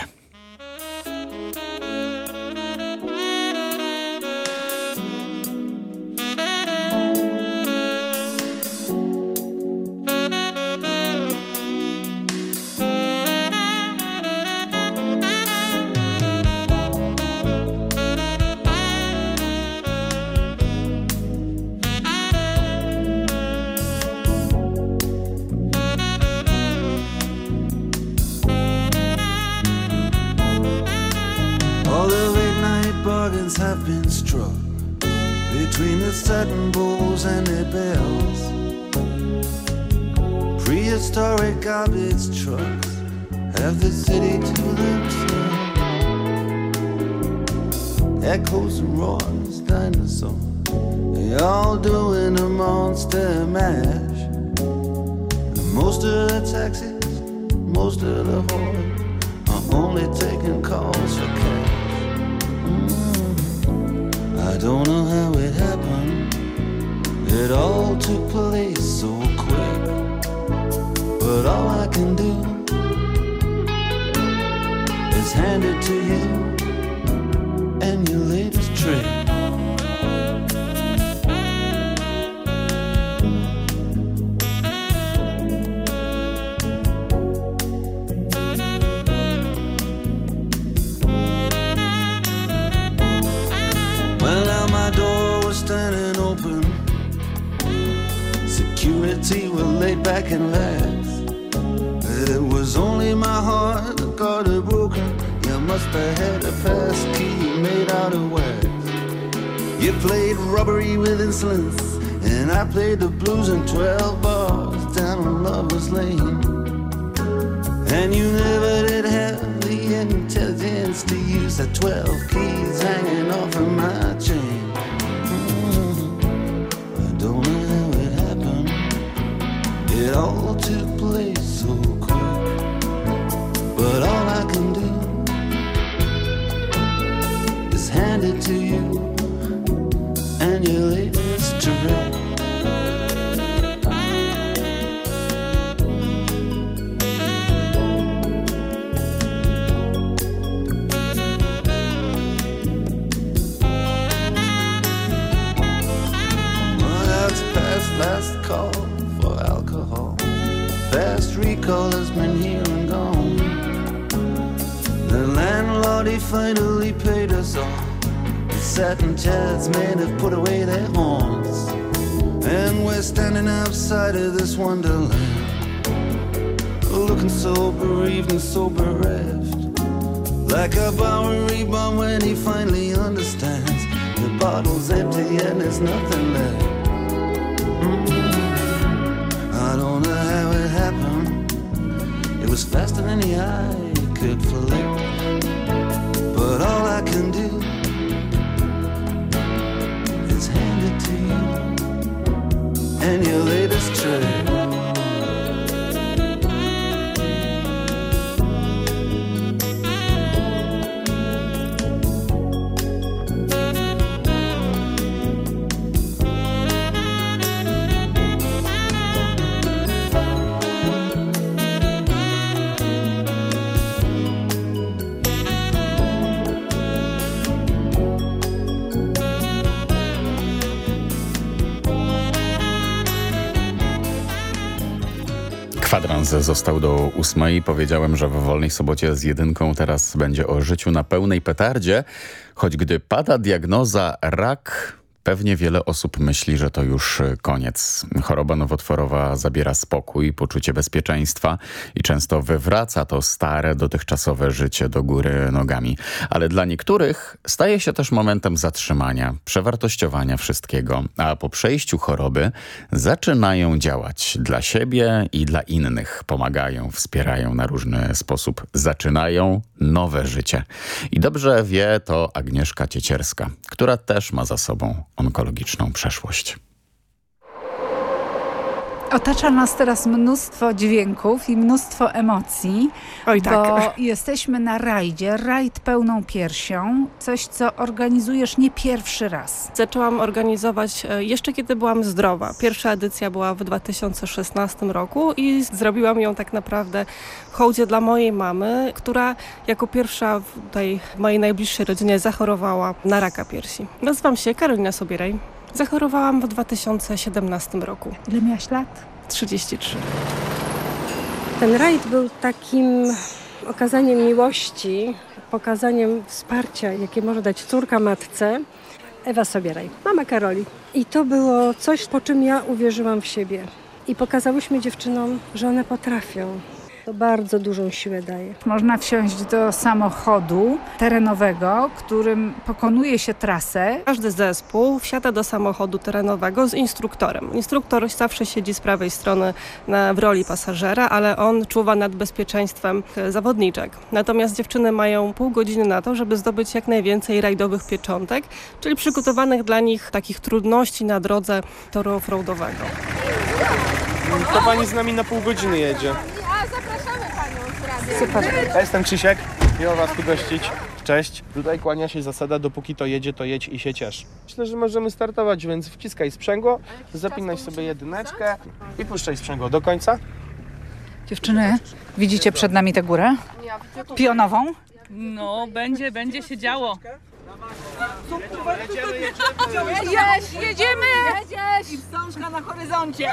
Speaker 23: Can do is hand it to you played the blues in 12 bottle's empty and there's nothing left. Hmm. I don't know how it happened. It was faster than the eye could flick. But all I can do is hand it to you and your
Speaker 13: Kwadrans został do ósmej. Powiedziałem, że w wolnej sobocie z jedynką teraz będzie o życiu na pełnej petardzie. Choć gdy pada diagnoza rak, pewnie wiele osób myśli, że to już y, koniec. Choroba nowotworowa zabiera spokój, poczucie bezpieczeństwa i często wywraca to stare, dotychczasowe życie do góry nogami. Ale dla niektórych staje się też momentem zatrzymania, przewartościowania wszystkiego, a po przejściu choroby zaczynają działać dla siebie i dla innych. Pomagają, wspierają na różny sposób, zaczynają nowe życie. I dobrze wie to Agnieszka Ciecierska, która też ma za sobą onkologiczną przeszłość.
Speaker 20: Otacza nas teraz mnóstwo dźwięków i mnóstwo emocji,
Speaker 19: Oj,
Speaker 20: bo
Speaker 19: tak.
Speaker 20: jesteśmy na rajdzie, rajd pełną piersią, coś co organizujesz nie pierwszy raz.
Speaker 19: Zaczęłam organizować e, jeszcze kiedy byłam zdrowa. Pierwsza edycja była w 2016 roku i zrobiłam ją tak naprawdę w hołdzie dla mojej mamy, która jako pierwsza w tej mojej najbliższej rodzinie zachorowała na raka piersi. Nazywam się Karolina Sobieraj. Zachorowałam w 2017 roku.
Speaker 20: Ile miałaś lat?
Speaker 19: 33.
Speaker 30: Ten rajd był takim okazaniem miłości, pokazaniem wsparcia, jakie może dać córka matce. Ewa Sobieraj, mama Karoli. I to było coś, po czym ja uwierzyłam w siebie. I pokazałyśmy dziewczynom, że one potrafią. To bardzo dużą siłę daje.
Speaker 20: Można wsiąść do samochodu terenowego, którym pokonuje się trasę.
Speaker 19: Każdy zespół wsiada do samochodu terenowego z instruktorem. Instruktor zawsze siedzi z prawej strony na, w roli pasażera, ale on czuwa nad bezpieczeństwem zawodniczek. Natomiast dziewczyny mają pół godziny na to, żeby zdobyć jak najwięcej rajdowych pieczątek, czyli przygotowanych dla nich takich trudności na drodze toru offroadowego.
Speaker 31: To pani z nami na pół godziny jedzie.
Speaker 20: A zapraszamy panią z Super.
Speaker 31: Ja jestem Krzysiek, miło was tu gościć. Cześć. Tutaj kłania się zasada, dopóki to jedzie, to jedź i się ciesz. Myślę, że możemy startować, więc wciskaj sprzęgło, zapinaj sobie jedyneczkę i puszczaj sprzęgło do końca.
Speaker 20: Dziewczyny, widzicie przed nami tę górę? Pionową?
Speaker 32: No, będzie, będzie się działo.
Speaker 20: Jedziesz, jedziemy!
Speaker 32: Jedziesz! I wstążka na horyzoncie.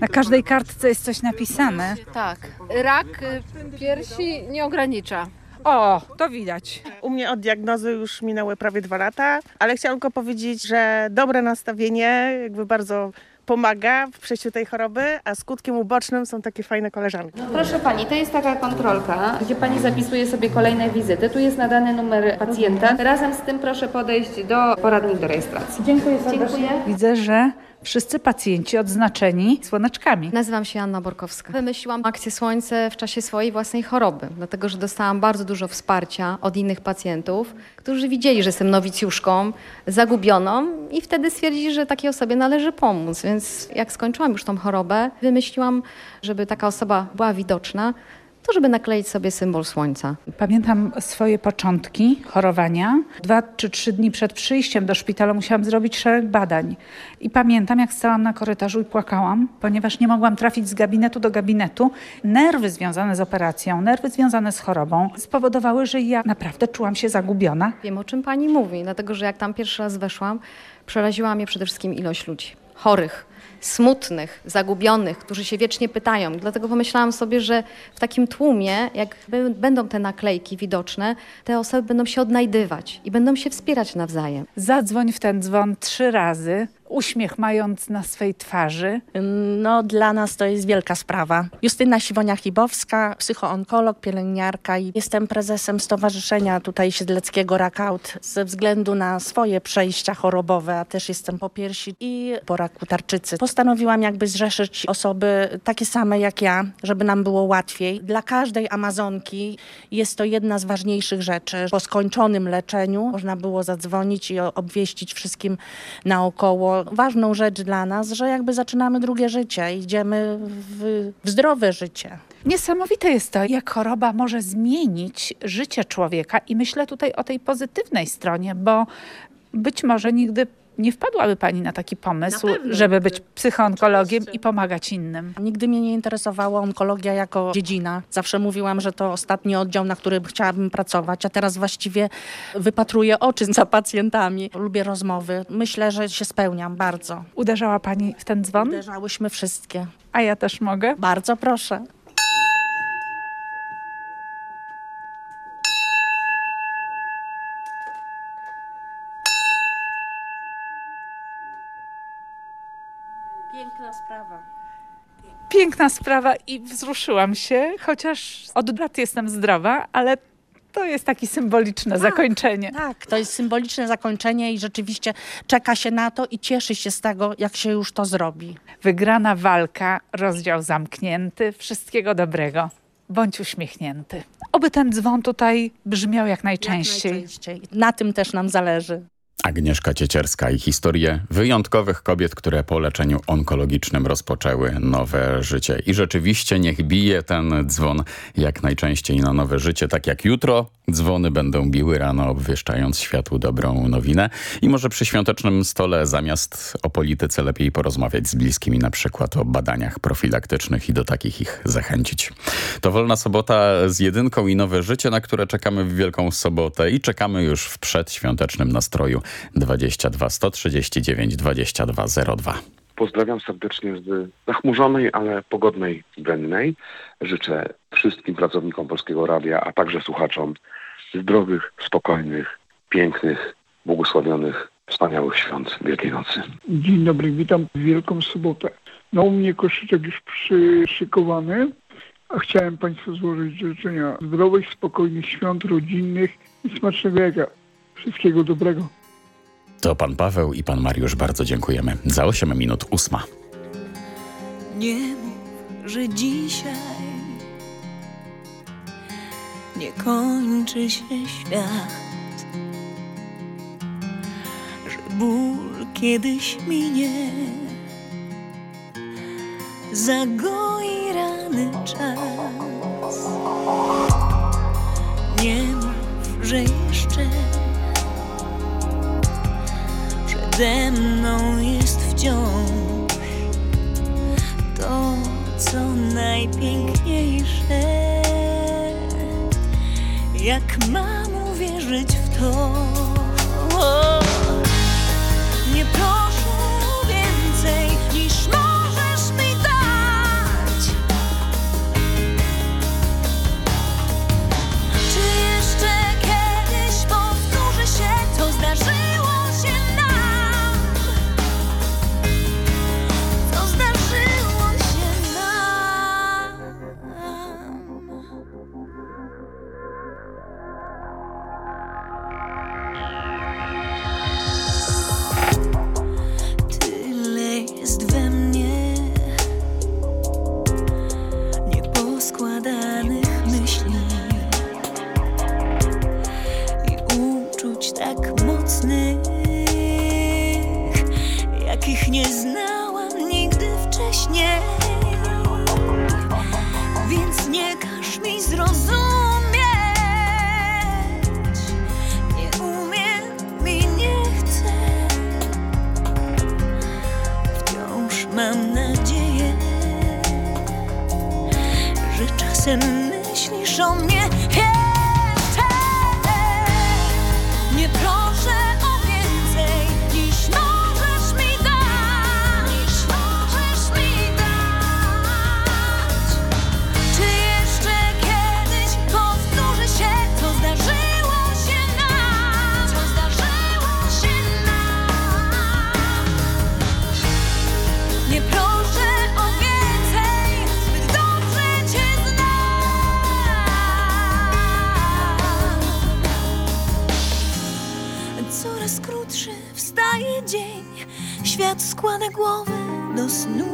Speaker 20: Na każdej kartce jest coś napisane.
Speaker 33: Tak. Rak y, piersi nie ogranicza.
Speaker 20: O, to widać.
Speaker 34: U mnie od diagnozy już minęły prawie dwa lata, ale chciałam tylko powiedzieć, że dobre nastawienie jakby bardzo pomaga w przejściu tej choroby, a skutkiem ubocznym są takie fajne koleżanki.
Speaker 35: Proszę Pani, to jest taka kontrolka, gdzie Pani zapisuje sobie kolejne wizyty. Tu jest nadany numer pacjenta. Razem z tym proszę podejść do poradnik do rejestracji.
Speaker 20: Dziękuję
Speaker 35: Dziękuję.
Speaker 20: Widzę, że wszyscy pacjenci odznaczeni słoneczkami.
Speaker 36: Nazywam się Anna Borkowska. Wymyśliłam akcję Słońce w czasie swojej własnej choroby, dlatego że dostałam bardzo dużo wsparcia od innych pacjentów, którzy widzieli, że jestem nowicjuszką, zagubioną i wtedy stwierdzili, że takiej osobie należy pomóc. Więc jak skończyłam już tą chorobę, wymyśliłam, żeby taka osoba była widoczna, to żeby nakleić sobie symbol Słońca.
Speaker 20: Pamiętam swoje początki chorowania. Dwa czy trzy dni przed przyjściem do szpitala musiałam zrobić szereg badań. I pamiętam, jak stałam na korytarzu i płakałam, ponieważ nie mogłam trafić z gabinetu do gabinetu. Nerwy związane z operacją, nerwy związane z chorobą spowodowały, że ja naprawdę czułam się zagubiona.
Speaker 36: Wiem, o czym pani mówi, dlatego że jak tam pierwszy raz weszłam, przeraziła mnie przede wszystkim ilość ludzi chorych, smutnych, zagubionych, którzy się wiecznie pytają. Dlatego pomyślałam sobie, że w takim tłumie, jak będą te naklejki widoczne, te osoby będą się odnajdywać i będą się wspierać nawzajem.
Speaker 20: Zadzwoń w ten dzwon trzy razy, uśmiech mając na swej twarzy.
Speaker 37: No, dla nas to jest wielka sprawa. Justyna Siwonia-Chibowska, psychoonkolog, pielęgniarka i jestem prezesem Stowarzyszenia tutaj Siedleckiego Rakaut ze względu na swoje przejścia chorobowe, a też jestem po piersi i po raku tarczycy. Postanowiłam jakby zrzeszyć osoby takie same jak ja, żeby nam było łatwiej. Dla każdej Amazonki jest to jedna z ważniejszych rzeczy. Po skończonym leczeniu można było zadzwonić i obwieścić wszystkim naokoło. Ważną rzecz dla nas, że jakby zaczynamy drugie życie, idziemy w, w zdrowe życie.
Speaker 20: Niesamowite jest to, jak choroba może zmienić życie człowieka i myślę tutaj o tej pozytywnej stronie, bo być może nigdy nie wpadłaby Pani na taki pomysł,
Speaker 37: Na pewno.
Speaker 20: żeby być psychoonkologiem i pomagać innym.
Speaker 37: Nigdy mnie nie interesowała onkologia jako dziedzina. Zawsze mówiłam, że to ostatni oddział, na którym chciałabym pracować, a teraz właściwie wypatruję oczy za pacjentami. Lubię rozmowy. Myślę, że się spełniam bardzo.
Speaker 20: Uderzała Pani w ten dzwon?
Speaker 37: Uderzałyśmy wszystkie.
Speaker 20: A ja też mogę?
Speaker 37: Bardzo proszę. Piękna sprawa.
Speaker 20: Piękna sprawa i wzruszyłam się, chociaż od lat jestem zdrowa, ale to jest takie symboliczne zakończenie.
Speaker 37: Tak, to jest symboliczne zakończenie i rzeczywiście czeka się na to i cieszy się z tego, jak się już to zrobi.
Speaker 20: Wygrana walka, rozdział zamknięty. Wszystkiego dobrego. Bądź uśmiechnięty. Oby ten dzwon tutaj brzmiał jak najczęściej.
Speaker 37: najczęściej. Na tym też nam zależy.
Speaker 13: Agnieszka Ciecierska i historie wyjątkowych kobiet, które po leczeniu onkologicznym rozpoczęły nowe życie. I rzeczywiście niech bije ten dzwon jak najczęściej na nowe życie, tak jak jutro dzwony będą biły rano, obwieszczając światu dobrą nowinę. I może przy świątecznym stole zamiast o polityce lepiej porozmawiać z bliskimi, na przykład o badaniach profilaktycznych i do takich ich zachęcić. To Wolna Sobota z jedynką i nowe życie, na które czekamy w Wielką Sobotę i czekamy już w przedświątecznym nastroju 22 139 2202.
Speaker 38: Pozdrawiam serdecznie z zachmurzonej, ale pogodnej Brennej. Życzę wszystkim pracownikom Polskiego Radia, a także słuchaczom zdrowych, spokojnych, pięknych, błogosławionych, wspaniałych świąt Wielkiej Nocy.
Speaker 39: Dzień dobry, witam w Wielką Sobotę.
Speaker 40: No u mnie koszyczek już przyszykowany, a chciałem Państwu złożyć życzenia zdrowych, spokojnych świąt rodzinnych i smacznego jaka. Wszystkiego dobrego.
Speaker 13: To pan Paweł i pan Mariusz bardzo dziękujemy. Za 8 minut ósma.
Speaker 41: Nie mów, że dzisiaj nie kończy się świat, że ból kiedyś minie, zagoi rany czas. Nie mów, że jeszcze przede mną jest wciąż to, co najpiękniejsze. Jak mam uwierzyć w to? Czasem myślisz o mnie składa głowy do snu.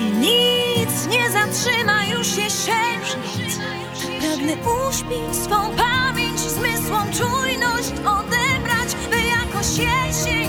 Speaker 41: I nic nie zatrzyma już jesieni. Pragnę uśpić swą pamięć, zmysłom czujność odebrać, by jakoś jesień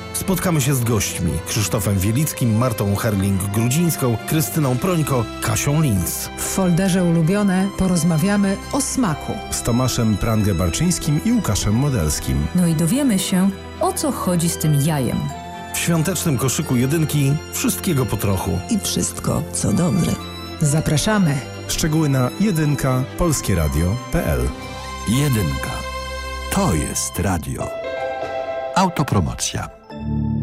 Speaker 42: Spotkamy się z gośćmi Krzysztofem Wielickim, Martą Herling-Grudzińską, Krystyną Prońko, Kasią Linz.
Speaker 43: W folderze ulubione porozmawiamy o smaku.
Speaker 42: Z Tomaszem Prangę-Barczyńskim i Łukaszem Modelskim.
Speaker 44: No i dowiemy się, o co chodzi z tym jajem.
Speaker 42: W świątecznym koszyku jedynki wszystkiego po trochu.
Speaker 44: I wszystko, co dobre.
Speaker 43: Zapraszamy.
Speaker 42: Szczegóły na jedynka polskieradio.pl
Speaker 7: Jedynka. To jest radio. Autopromocja.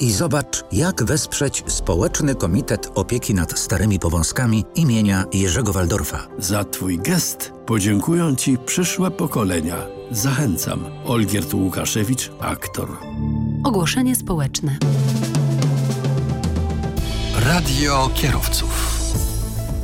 Speaker 45: i zobacz, jak wesprzeć Społeczny Komitet Opieki nad Starymi Powązkami imienia Jerzego Waldorfa.
Speaker 46: Za Twój gest podziękują Ci przyszłe pokolenia. Zachęcam. Olgierd Łukaszewicz, aktor.
Speaker 47: Ogłoszenie społeczne.
Speaker 7: Radio kierowców.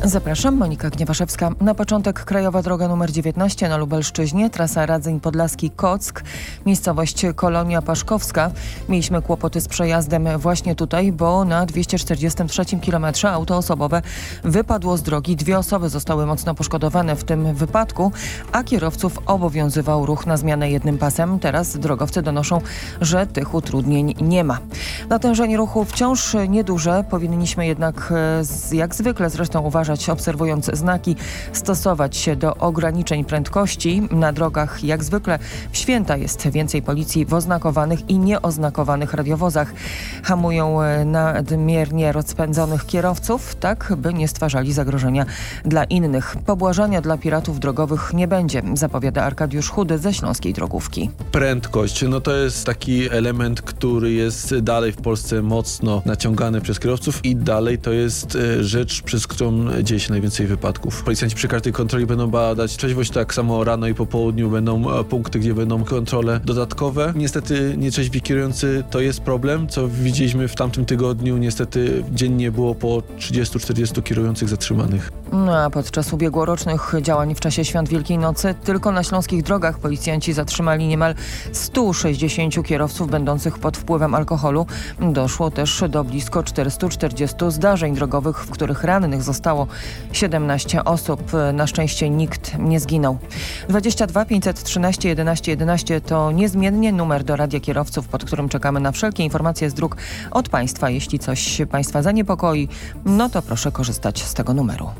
Speaker 48: Zapraszam, Monika Gniewaszewska. Na początek krajowa droga nr 19 na Lubelszczyźnie, trasa Radzeń Podlaski-Kock, miejscowość Kolonia Paszkowska. Mieliśmy kłopoty z przejazdem właśnie tutaj, bo na 243 km auto osobowe wypadło z drogi. Dwie osoby zostały mocno poszkodowane w tym wypadku, a kierowców obowiązywał ruch na zmianę jednym pasem. Teraz drogowcy donoszą, że tych utrudnień nie ma. Natężenie ruchu wciąż nieduże. Powinniśmy jednak, e, jak zwykle zresztą uważać, obserwując znaki, stosować się do ograniczeń prędkości. Na drogach jak zwykle w święta jest więcej policji w oznakowanych i nieoznakowanych radiowozach. Hamują e, nadmiernie rozpędzonych kierowców, tak by nie stwarzali zagrożenia dla innych. Pobłażania dla piratów drogowych nie będzie, zapowiada Arkadiusz Chudy ze Śląskiej Drogówki.
Speaker 49: Prędkość, no to jest taki element, który jest dalej w Polsce mocno naciągany przez kierowców i dalej to jest e, rzecz, przez którą dzieje się najwięcej wypadków. Policjanci przy każdej kontroli będą badać trzeźwość, tak samo rano i po południu będą e, punkty, gdzie będą kontrole dodatkowe. Niestety nietrzeźwi kierujący to jest problem, co widzieliśmy w tamtym tygodniu. Niestety dziennie było po 30-40 kierujących zatrzymanych.
Speaker 48: No a podczas ubiegłorocznych działań w czasie Świąt Wielkiej Nocy tylko na śląskich drogach policjanci zatrzymali niemal 160 kierowców będących pod wpływem alkoholu. Doszło też do blisko 440 zdarzeń drogowych, w których rannych zostało 17 osób. Na szczęście nikt nie zginął. 22 513 11 11 to niezmiennie numer do Radia Kierowców, pod którym czekamy na wszelkie informacje z dróg od Państwa. Jeśli coś Państwa zaniepokoi, no to proszę korzystać z tego numeru.